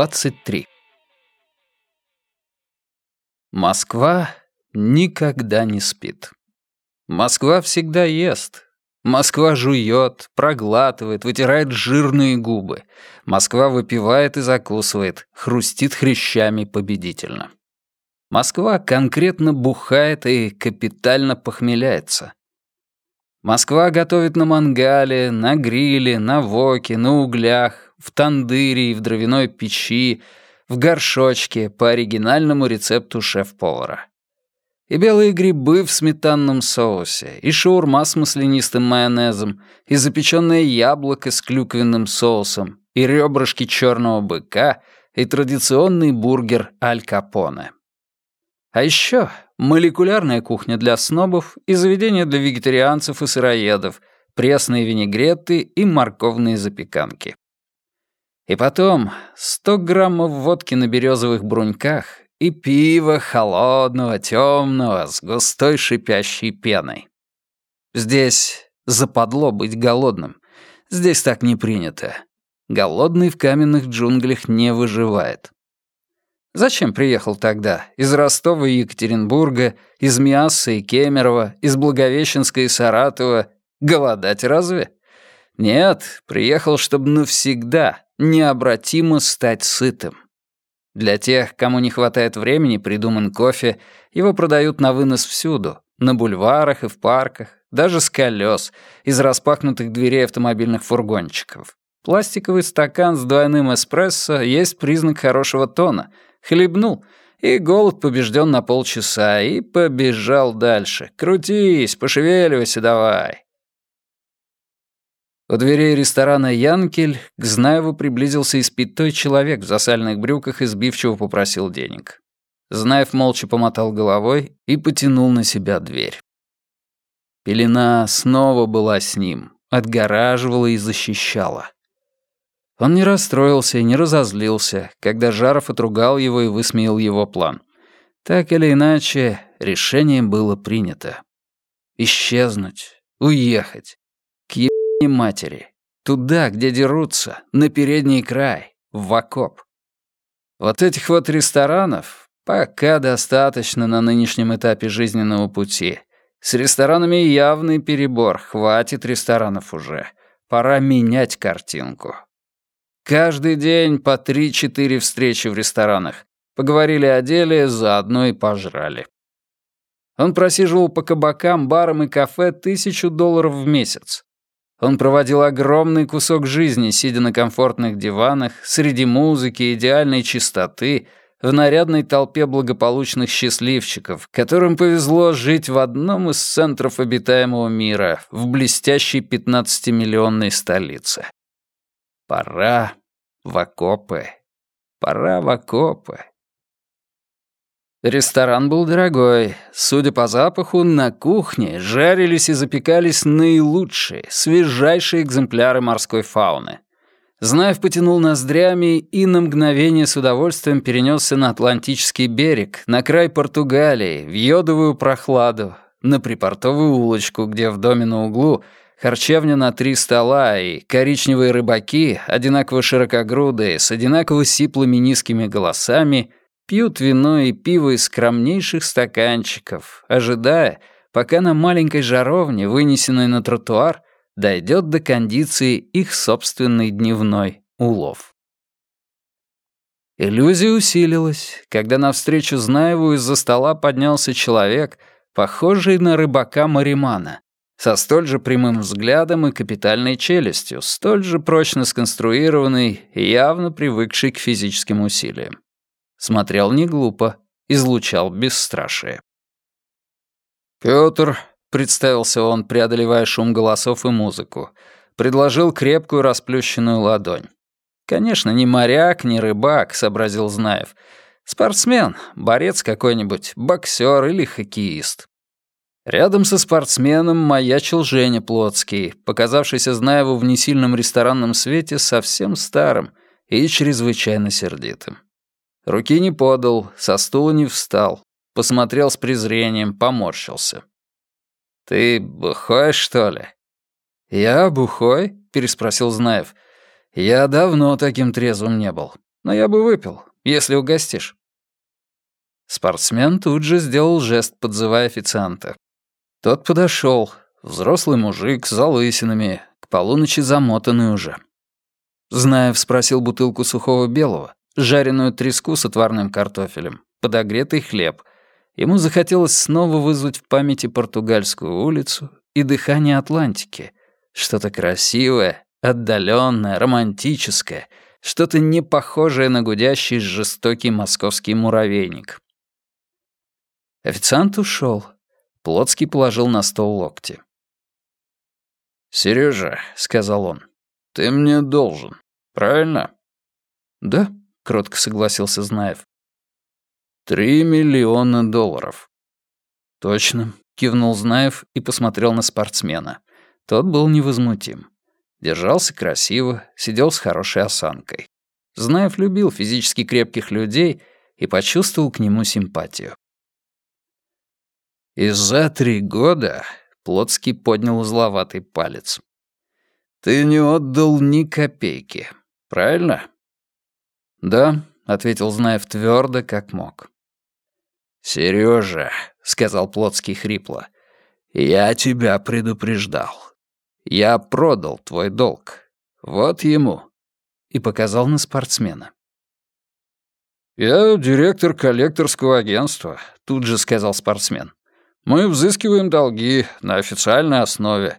23. Москва никогда не спит. Москва всегда ест. Москва жует, проглатывает, вытирает жирные губы. Москва выпивает и закусывает, хрустит хрящами победительно. Москва конкретно бухает и капитально похмеляется. Москва готовит на мангале, на гриле, на воке, на углях, в тандыре и в дровяной печи, в горшочке по оригинальному рецепту шеф-повара. И белые грибы в сметанном соусе, и шаурма с маслянистым майонезом, и запеченное яблоко с клюквенным соусом, и ребрышки черного быка, и традиционный бургер Аль Капоне. А еще молекулярная кухня для снобов и заведение для вегетарианцев и сыроедов, пресные винегреты и морковные запеканки. И потом 100 граммов водки на березовых бруньках и пиво холодного, темного, с густой шипящей пеной. Здесь западло быть голодным. Здесь так не принято. Голодный в каменных джунглях не выживает. Зачем приехал тогда? Из Ростова и Екатеринбурга, из Миасса и Кемерово, из Благовещенска и Саратова. Голодать разве? Нет, приехал, чтобы навсегда, необратимо стать сытым. Для тех, кому не хватает времени, придуман кофе, его продают на вынос всюду, на бульварах и в парках, даже с колес, из распахнутых дверей автомобильных фургончиков. Пластиковый стакан с двойным эспрессо есть признак хорошего тона — Хлебнул, и голод побежден на полчаса, и побежал дальше. Крутись, пошевеливайся давай. У дверей ресторана «Янкель» к Знаеву приблизился испитой человек в засальных брюках и сбивчиво попросил денег. Знаев молча помотал головой и потянул на себя дверь. Пелена снова была с ним, отгораживала и защищала. Он не расстроился и не разозлился, когда Жаров отругал его и высмеял его план. Так или иначе, решение было принято. Исчезнуть, уехать. К ебаной матери. Туда, где дерутся, на передний край, в окоп. Вот этих вот ресторанов пока достаточно на нынешнем этапе жизненного пути. С ресторанами явный перебор, хватит ресторанов уже. Пора менять картинку. Каждый день по три-четыре встречи в ресторанах. Поговорили о деле, заодно и пожрали. Он просиживал по кабакам, барам и кафе тысячу долларов в месяц. Он проводил огромный кусок жизни, сидя на комфортных диванах, среди музыки, идеальной чистоты, в нарядной толпе благополучных счастливчиков, которым повезло жить в одном из центров обитаемого мира, в блестящей 15-миллионной столице. Пора в окопы. Пора в окопы. Ресторан был дорогой. Судя по запаху, на кухне жарились и запекались наилучшие, свежайшие экземпляры морской фауны. Знаев потянул ноздрями и на мгновение с удовольствием перенесся на Атлантический берег, на край Португалии, в йодовую прохладу, на припортовую улочку, где в доме на углу — Харчевня на три стола и коричневые рыбаки, одинаково широкогрудые, с одинаково сиплыми низкими голосами, пьют вино и пиво из скромнейших стаканчиков, ожидая, пока на маленькой жаровне, вынесенной на тротуар, дойдет до кондиции их собственный дневной улов. Иллюзия усилилась, когда навстречу Знаеву из-за стола поднялся человек, похожий на рыбака Маримана, со столь же прямым взглядом и капитальной челюстью, столь же прочно сконструированный и явно привыкший к физическим усилиям. Смотрел не глупо, излучал бесстрашие. «Пётр», — представился он, преодолевая шум голосов и музыку, предложил крепкую расплющенную ладонь. «Конечно, не моряк, не рыбак», — сообразил Знаев. «Спортсмен, борец какой-нибудь, боксер или хоккеист. Рядом со спортсменом маячил Женя Плотский, показавшийся Знаеву в несильном ресторанном свете совсем старым и чрезвычайно сердитым. Руки не подал, со стула не встал, посмотрел с презрением, поморщился. «Ты бухой, что ли?» «Я бухой?» — переспросил Знаев. «Я давно таким трезвым не был. Но я бы выпил, если угостишь». Спортсмен тут же сделал жест, подзывая официанта. Тот подошел, взрослый мужик с залысинами, к полуночи замотанный уже. Знаев спросил бутылку сухого белого, жареную треску с отварным картофелем, подогретый хлеб. Ему захотелось снова вызвать в памяти португальскую улицу и дыхание Атлантики. Что-то красивое, отдаленное, романтическое, что-то не похожее на гудящий жестокий московский муравейник. Официант ушел. Плотский положил на стол локти. «Сережа», — сказал он, — «ты мне должен, правильно?» «Да», — кротко согласился Знаев. «Три миллиона долларов». «Точно», — кивнул Знаев и посмотрел на спортсмена. Тот был невозмутим. Держался красиво, сидел с хорошей осанкой. Знаев любил физически крепких людей и почувствовал к нему симпатию. «И за три года...» — Плотский поднял узловатый палец. «Ты не отдал ни копейки, правильно?» «Да», — ответил Знаев твердо, как мог. «Серёжа», — сказал Плотский хрипло, — «я тебя предупреждал. Я продал твой долг. Вот ему». И показал на спортсмена. «Я директор коллекторского агентства», — тут же сказал спортсмен. «Мы взыскиваем долги на официальной основе».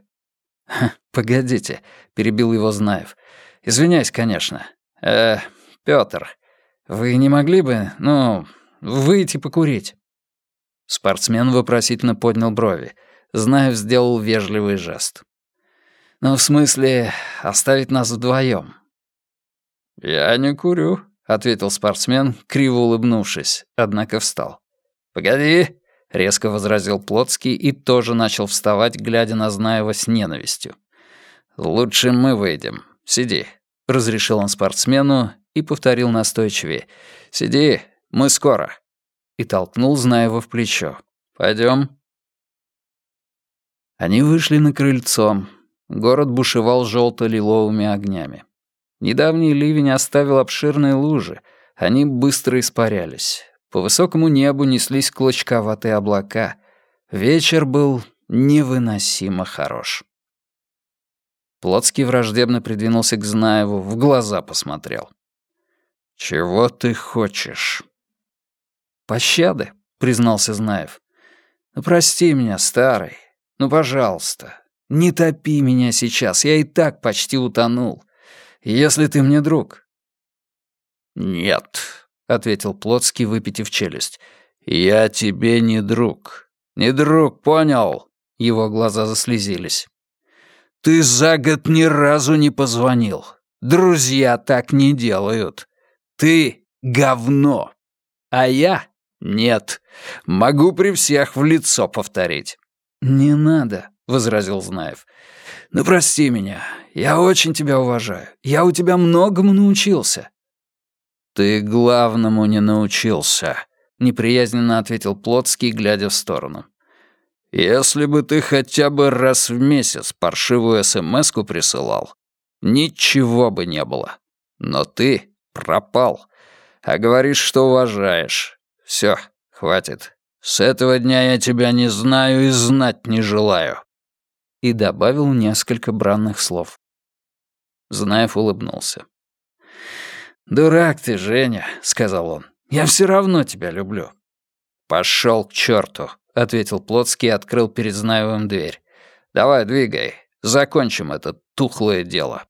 «Погодите», — перебил его Знаев. «Извиняюсь, конечно. Э, Пётр, вы не могли бы, ну, выйти покурить?» Спортсмен вопросительно поднял брови. Знаев сделал вежливый жест. «Ну, в смысле, оставить нас вдвоем. «Я не курю», — ответил спортсмен, криво улыбнувшись, однако встал. «Погоди», — резко возразил Плотский и тоже начал вставать, глядя на Знаева с ненавистью. «Лучше мы выйдем. Сиди», — разрешил он спортсмену и повторил настойчивее. «Сиди, мы скоро». И толкнул Знаева в плечо. «Пойдем». Они вышли на крыльцо. Город бушевал желто-лиловыми огнями. Недавний ливень оставил обширные лужи. Они быстро испарялись. По высокому небу неслись клочковатые облака. Вечер был невыносимо хорош. Плотский враждебно придвинулся к Знаеву, в глаза посмотрел. «Чего ты хочешь?» «Пощады», — признался Знаев. «Ну, прости меня, старый. Ну, пожалуйста. Не топи меня сейчас, я и так почти утонул. Если ты мне друг». «Нет», — ответил Плотский, выпитив челюсть. «Я тебе не друг. Не друг, понял?» Его глаза заслезились. «Ты за год ни разу не позвонил. Друзья так не делают. Ты — говно. А я — нет. Могу при всех в лицо повторить». «Не надо», — возразил Знаев. «Ну, прости меня. Я очень тебя уважаю. Я у тебя многому научился». «Ты главному не научился», — неприязненно ответил Плотский, глядя в сторону. «Если бы ты хотя бы раз в месяц паршивую СМС-ку присылал, ничего бы не было. Но ты пропал, а говоришь, что уважаешь. Все, хватит. С этого дня я тебя не знаю и знать не желаю». И добавил несколько бранных слов. Знаев улыбнулся. «Дурак ты, Женя», — сказал он. «Я все равно тебя люблю». «Пошел к черту», — ответил Плотский и открыл перед Знаевым дверь. «Давай, двигай. Закончим это тухлое дело».